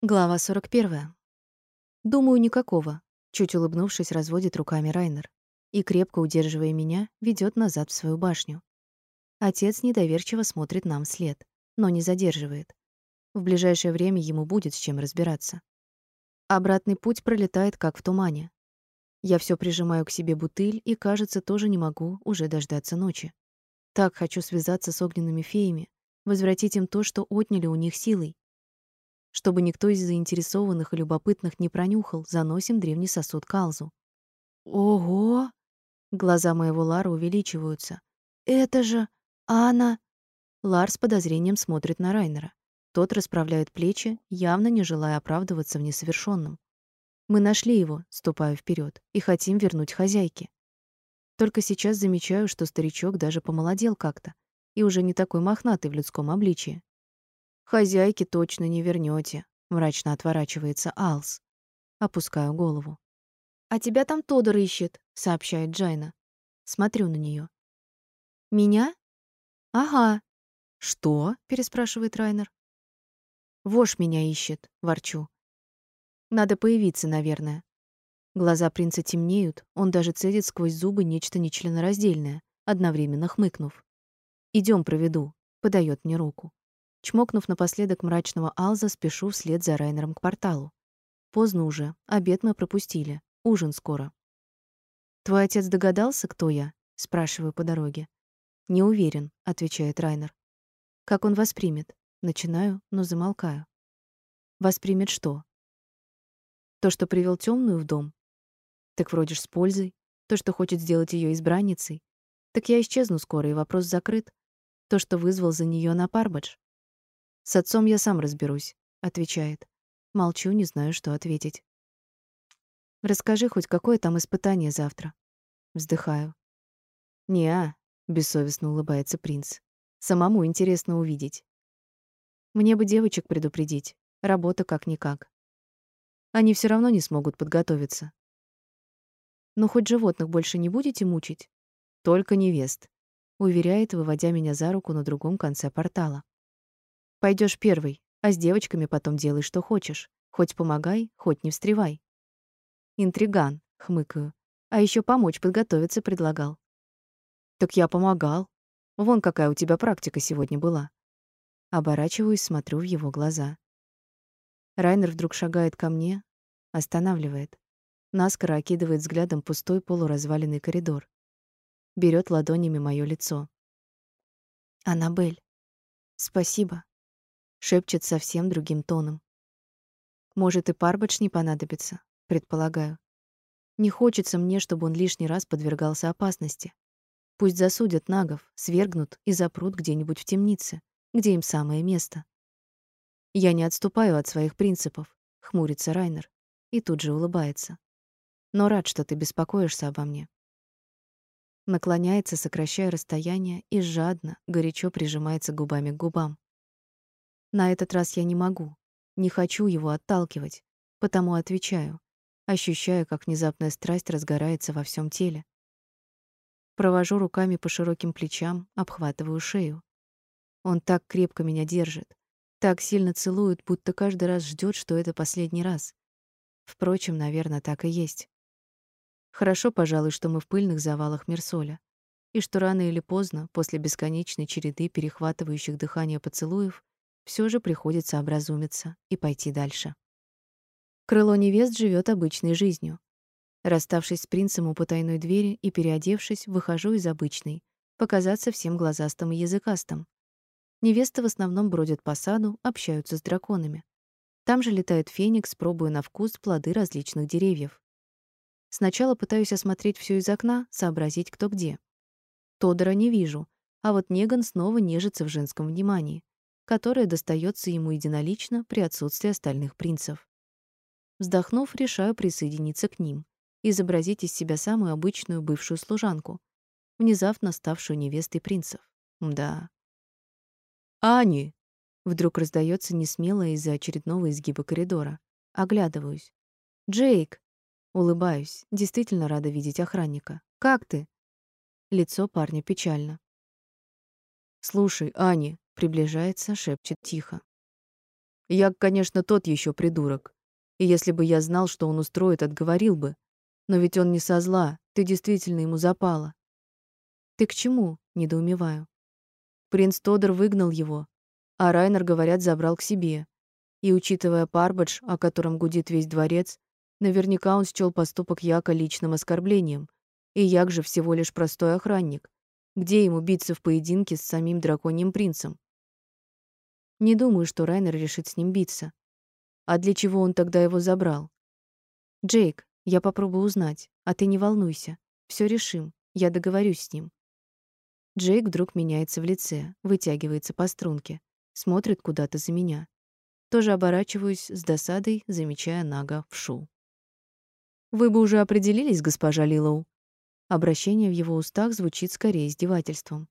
Глава 41. Думаю, никакого. Чуть улыбнувшись, разводит руками Райнер и, крепко удерживая меня, ведет назад в свою башню. Отец недоверчиво смотрит нам вслед, но не задерживает. В ближайшее время ему будет с чем разбираться. Обратный путь пролетает как в тумане. Я все прижимаю к себе бутыль и, кажется, тоже не могу уже дождаться ночи. Так хочу связаться с огненными феями, возвратить им то, что отняли у них силой, чтобы никто из заинтересованных и любопытных не пронюхал, заносим древний сосуд к Алзу. Ого! Глаза моего Лара увеличиваются. Это же Анна. Лар с подозрением смотрит на Райнера. Тот расправляет плечи, явно не желая оправдываться в несовершенном. Мы нашли его, ступая вперед, и хотим вернуть хозяйке. Только сейчас замечаю, что старичок даже помолодел как-то и уже не такой мохнатый в людском обличии. Хозяйки точно не вернете, мрачно отворачивается Алс. Опускаю голову. А тебя там Тодор ищет, сообщает Джайна. Смотрю на нее. Меня? Ага. Что? переспрашивает Райнер. Вож меня ищет, ворчу. Надо появиться, наверное. Глаза принца темнеют, он даже цедит сквозь зубы нечто нечленораздельное, одновременно хмыкнув. Идем, проведу, подает мне руку. Чмокнув напоследок мрачного Алза, спешу вслед за Райнером к порталу. Поздно уже, обед мы пропустили. Ужин скоро. Твой отец догадался, кто я? спрашиваю по дороге. Не уверен, отвечает Райнер. Как он воспримет? Начинаю, но замолкаю. Воспримет что? То, что привел темную в дом. Так вроде ж с пользой. То, что хочет сделать ее избранницей. Так я исчезну скоро, и вопрос закрыт. То, что вызвал за нее на Парбадж. С отцом я сам разберусь, отвечает. Молчу, не знаю, что ответить. Расскажи хоть какое там испытание завтра. Вздыхаю. Не-а, бессовестно улыбается принц. Самому интересно увидеть. Мне бы девочек предупредить. Работа как-никак. Они все равно не смогут подготовиться. Но хоть животных больше не будете мучить? Только невест, уверяет, выводя меня за руку на другом конце портала. Пойдешь первый, а с девочками потом делай, что хочешь. Хоть помогай, хоть не встревай. Интриган, хмыкаю. А еще помочь подготовиться предлагал. Так я помогал. Вон какая у тебя практика сегодня была. Оборачиваюсь, смотрю в его глаза. Райнер вдруг шагает ко мне, останавливает. Наскоро окидывает взглядом пустой полуразваленный коридор. Берет ладонями моё лицо. Анабель. Спасибо шепчет совсем другим тоном. Может, и Парбач не понадобится, предполагаю. Не хочется мне, чтобы он лишний раз подвергался опасности. Пусть засудят нагов, свергнут и запрут где-нибудь в темнице, где им самое место. Я не отступаю от своих принципов, хмурится Райнер и тут же улыбается. Но рад, что ты беспокоишься обо мне. Наклоняется, сокращая расстояние, и жадно, горячо прижимается губами к губам. На этот раз я не могу, не хочу его отталкивать, потому отвечаю, ощущая, как внезапная страсть разгорается во всем теле. Провожу руками по широким плечам, обхватываю шею. Он так крепко меня держит, так сильно целует, будто каждый раз ждет, что это последний раз. Впрочем, наверное, так и есть. Хорошо, пожалуй, что мы в пыльных завалах Мерсоля, и что рано или поздно, после бесконечной череды перехватывающих дыхание поцелуев, все же приходится образумиться и пойти дальше. Крыло невест живет обычной жизнью. Расставшись с принцем у потайной двери и переодевшись, выхожу из обычной, показаться всем глазастым и языкастым. Невесты в основном бродят по саду, общаются с драконами. Там же летает феникс, пробуя на вкус плоды различных деревьев. Сначала пытаюсь осмотреть все из окна, сообразить, кто где. Тодора не вижу, а вот Неган снова нежится в женском внимании которое достается ему единолично при отсутствии остальных принцев. Вздохнув, решаю присоединиться к ним, изобразить из себя самую обычную бывшую служанку, внезапно ставшую невестой принцев. Да. Ани вдруг раздается несмело из-за очередного изгиба коридора. Оглядываюсь. Джейк, улыбаюсь. Действительно рада видеть охранника. Как ты? Лицо парня печально. Слушай, Ани, Приближается, шепчет тихо. Я, конечно, тот еще придурок. И если бы я знал, что он устроит, отговорил бы. Но ведь он не со зла, ты действительно ему запала. Ты к чему? недоумеваю. Принц Тодор выгнал его, а Райнер, говорят, забрал к себе. И учитывая Парбадж, о котором гудит весь дворец, наверняка он счёл поступок Яка личным оскорблением. И Як же всего лишь простой охранник. Где ему биться в поединке с самим драконьим принцем? Не думаю, что Райнер решит с ним биться. А для чего он тогда его забрал? Джейк, я попробую узнать, а ты не волнуйся. Все решим. Я договорюсь с ним. Джейк вдруг меняется в лице, вытягивается по струнке, смотрит куда-то за меня. Тоже оборачиваюсь с досадой, замечая Нага в шу. Вы бы уже определились, госпожа Лилоу. Обращение в его устах звучит скорее издевательством.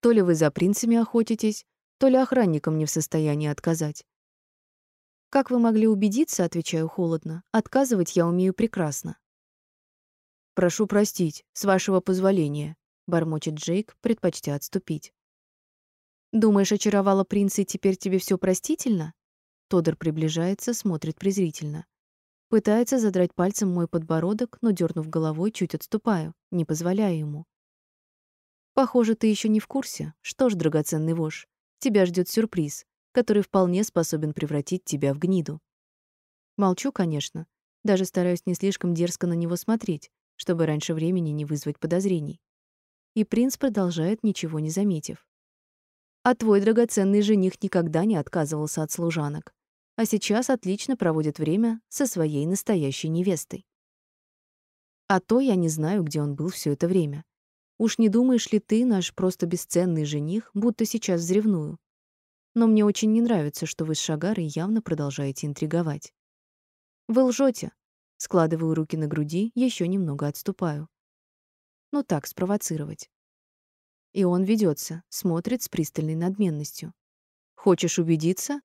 То ли вы за принцами охотитесь, то ли охранникам не в состоянии отказать. Как вы могли убедиться, отвечаю холодно, отказывать я умею прекрасно. Прошу простить, с вашего позволения, бормочет Джейк, предпочтя отступить. Думаешь, очаровала принца и теперь тебе все простительно? Тодор приближается, смотрит презрительно. Пытается задрать пальцем мой подбородок, но дернув головой, чуть отступаю, не позволяя ему. Похоже, ты еще не в курсе. Что ж, драгоценный вож, тебя ждет сюрприз, который вполне способен превратить тебя в гниду. Молчу, конечно, даже стараюсь не слишком дерзко на него смотреть, чтобы раньше времени не вызвать подозрений. И принц продолжает, ничего не заметив. А твой драгоценный жених никогда не отказывался от служанок, а сейчас отлично проводит время со своей настоящей невестой. А то я не знаю, где он был все это время. Уж не думаешь ли ты, наш просто бесценный жених, будто сейчас взревную? Но мне очень не нравится, что вы с Шагарой явно продолжаете интриговать. Вы лжете. Складываю руки на груди, еще немного отступаю. Ну так, спровоцировать. И он ведется, смотрит с пристальной надменностью. Хочешь убедиться?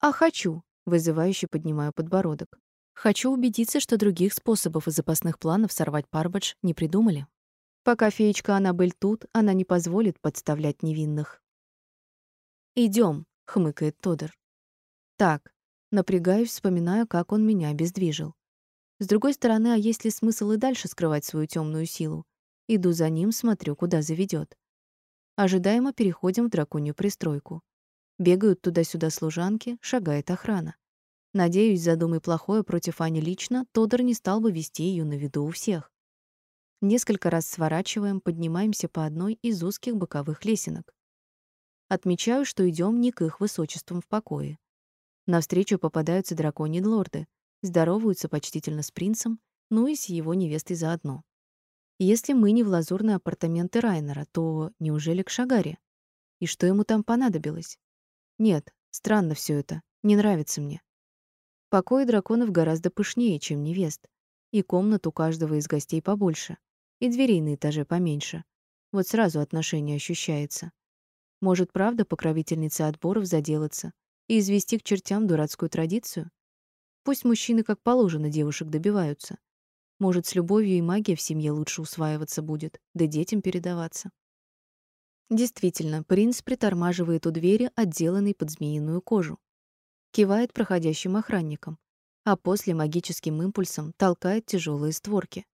А хочу, вызывающе поднимаю подбородок. Хочу убедиться, что других способов и запасных планов сорвать Парбадж не придумали. Пока феечка Аннабель тут, она не позволит подставлять невинных. Идем, хмыкает Тодор. Так, напрягаюсь, вспоминаю, как он меня обездвижил. С другой стороны, а есть ли смысл и дальше скрывать свою темную силу? Иду за ним, смотрю, куда заведет. Ожидаемо переходим в драконью пристройку. Бегают туда-сюда служанки, шагает охрана. Надеюсь, задумай плохое против Ани лично, Тодор не стал бы вести ее на виду у всех. Несколько раз сворачиваем, поднимаемся по одной из узких боковых лесенок. Отмечаю, что идем не к их высочествам в покое. Навстречу попадаются драконьи лорды, здороваются почтительно с принцем, ну и с его невестой заодно. Если мы не в лазурные апартаменты Райнера, то неужели к Шагаре? И что ему там понадобилось? Нет, странно все это, не нравится мне. Покои драконов гораздо пышнее, чем невест, и комнат у каждого из гостей побольше и дверей на этаже поменьше. Вот сразу отношение ощущается. Может, правда покровительница отборов заделаться и извести к чертям дурацкую традицию? Пусть мужчины как положено девушек добиваются. Может, с любовью и магией в семье лучше усваиваться будет, да детям передаваться. Действительно, принц притормаживает у двери, отделанной под змеиную кожу. Кивает проходящим охранникам, а после магическим импульсом толкает тяжелые створки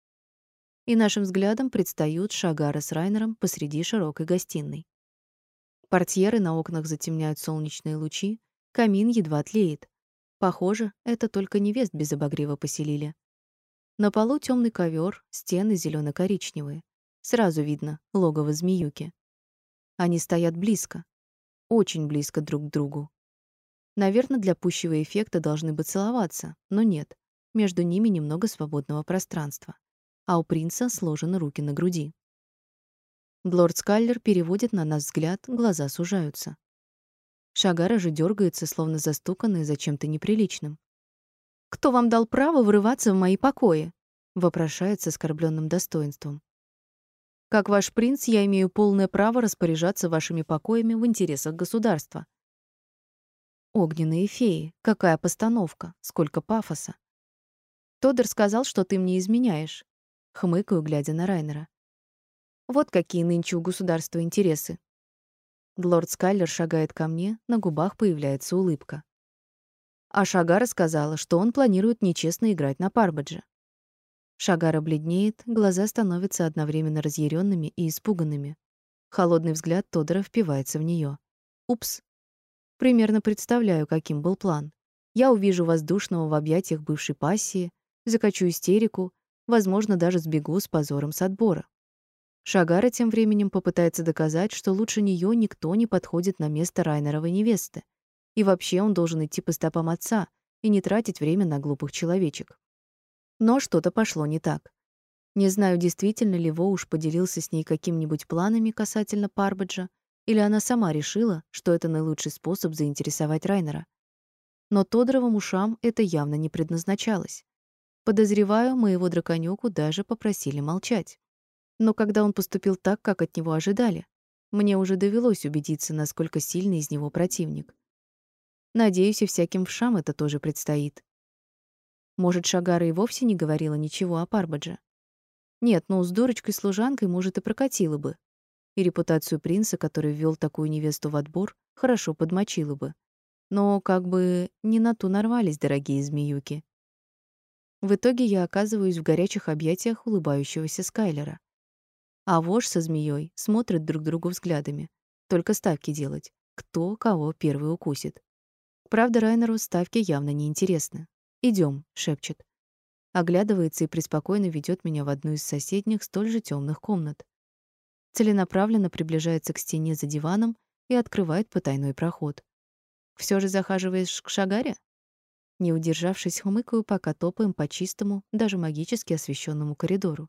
и нашим взглядом предстают Шагара с Райнером посреди широкой гостиной. Портьеры на окнах затемняют солнечные лучи, камин едва тлеет. Похоже, это только невест без обогрева поселили. На полу темный ковер, стены зелено коричневые Сразу видно логово змеюки. Они стоят близко, очень близко друг к другу. Наверное, для пущего эффекта должны бы целоваться, но нет. Между ними немного свободного пространства а у принца сложены руки на груди. Лорд Скайлер переводит на нас взгляд, глаза сужаются. Шагара же дергается, словно застуканный за чем-то неприличным. «Кто вам дал право врываться в мои покои?» — вопрошает с оскорбленным достоинством. «Как ваш принц, я имею полное право распоряжаться вашими покоями в интересах государства». Огненные феи, какая постановка, сколько пафоса. Тодор сказал, что ты мне изменяешь. Хмыкаю, глядя на Райнера. Вот какие нынче у государства интересы. Лорд Скайлер шагает ко мне, на губах появляется улыбка. А Шагара сказала, что он планирует нечестно играть на Парбадже. Шагара бледнеет, глаза становятся одновременно разъяренными и испуганными. Холодный взгляд Тодора впивается в нее. Упс. Примерно представляю, каким был план. Я увижу воздушного в объятиях бывшей пассии, закачу истерику, возможно, даже сбегу с позором с отбора. Шагара тем временем попытается доказать, что лучше нее никто не подходит на место Райнеровой невесты. И вообще он должен идти по стопам отца и не тратить время на глупых человечек. Но что-то пошло не так. Не знаю, действительно ли Во уж поделился с ней какими-нибудь планами касательно Парбаджа, или она сама решила, что это наилучший способ заинтересовать Райнера. Но Тодоровым ушам это явно не предназначалось. Подозреваю, моего драконёку даже попросили молчать. Но когда он поступил так, как от него ожидали, мне уже довелось убедиться, насколько сильный из него противник. Надеюсь, и всяким вшам это тоже предстоит. Может, Шагара и вовсе не говорила ничего о Парбадже. Нет, ну, с дурочкой-служанкой, может, и прокатило бы. И репутацию принца, который ввел такую невесту в отбор, хорошо подмочило бы. Но как бы не на ту нарвались, дорогие змеюки. В итоге я оказываюсь в горячих объятиях улыбающегося Скайлера. А вож со змеей смотрят друг другу взглядами. Только ставки делать. Кто кого первый укусит. Правда, Райнеру ставки явно не интересны. Идем, шепчет. Оглядывается и преспокойно ведет меня в одну из соседних, столь же темных комнат. Целенаправленно приближается к стене за диваном и открывает потайной проход. Все же захаживаешь к Шагаре? Не удержавшись, хмыкаю, пока топаем по чистому, даже магически освещенному коридору.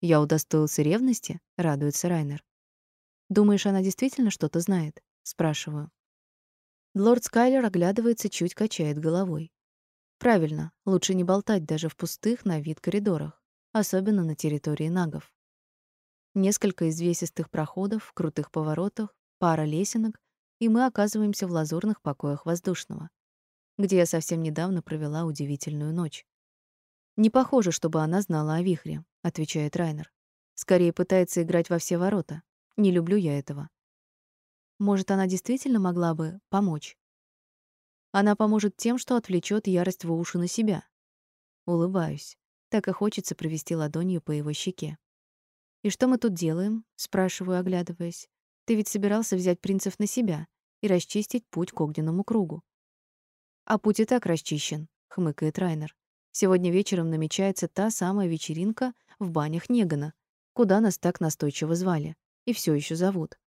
Я удостоился ревности, радуется Райнер. Думаешь, она действительно что-то знает? спрашиваю. Лорд Скайлер оглядывается, чуть качает головой. Правильно, лучше не болтать даже в пустых на вид коридорах, особенно на территории нагов. Несколько известистых проходов, крутых поворотах, пара лесенок, и мы оказываемся в лазурных покоях воздушного где я совсем недавно провела удивительную ночь. Не похоже, чтобы она знала о вихре, отвечает Райнер. Скорее пытается играть во все ворота. Не люблю я этого. Может, она действительно могла бы помочь? Она поможет тем, что отвлечет ярость в уши на себя. Улыбаюсь. Так и хочется провести ладонью по его щеке. «И что мы тут делаем?» — спрашиваю, оглядываясь. «Ты ведь собирался взять принцев на себя и расчистить путь к огненному кругу. А путь и так расчищен, хмыкает Райнер. Сегодня вечером намечается та самая вечеринка в банях Негана, куда нас так настойчиво звали и все еще зовут.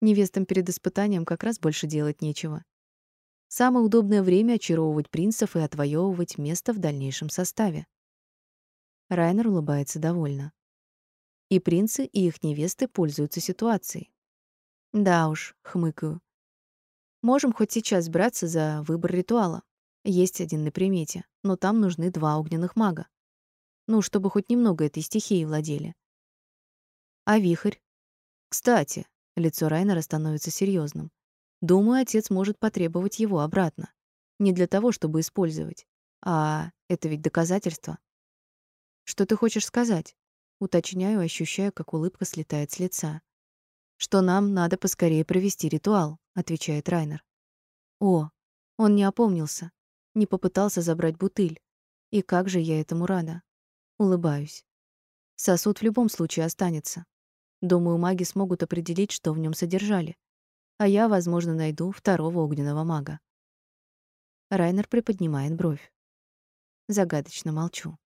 Невестам перед испытанием как раз больше делать нечего. Самое удобное время очаровывать принцев и отвоевывать место в дальнейшем составе. Райнер улыбается довольно. И принцы, и их невесты пользуются ситуацией. Да уж, хмыкаю. Можем хоть сейчас браться за выбор ритуала. Есть один на примете, но там нужны два огненных мага. Ну, чтобы хоть немного этой стихии владели. А вихрь? Кстати, лицо Райнера становится серьезным. Думаю, отец может потребовать его обратно. Не для того, чтобы использовать. А это ведь доказательство. Что ты хочешь сказать? Уточняю, ощущая, как улыбка слетает с лица что нам надо поскорее провести ритуал, отвечает Райнер. О, он не опомнился, не попытался забрать бутыль. И как же я этому рада. Улыбаюсь. Сосуд в любом случае останется. Думаю, маги смогут определить, что в нем содержали. А я, возможно, найду второго огненного мага. Райнер приподнимает бровь. Загадочно молчу.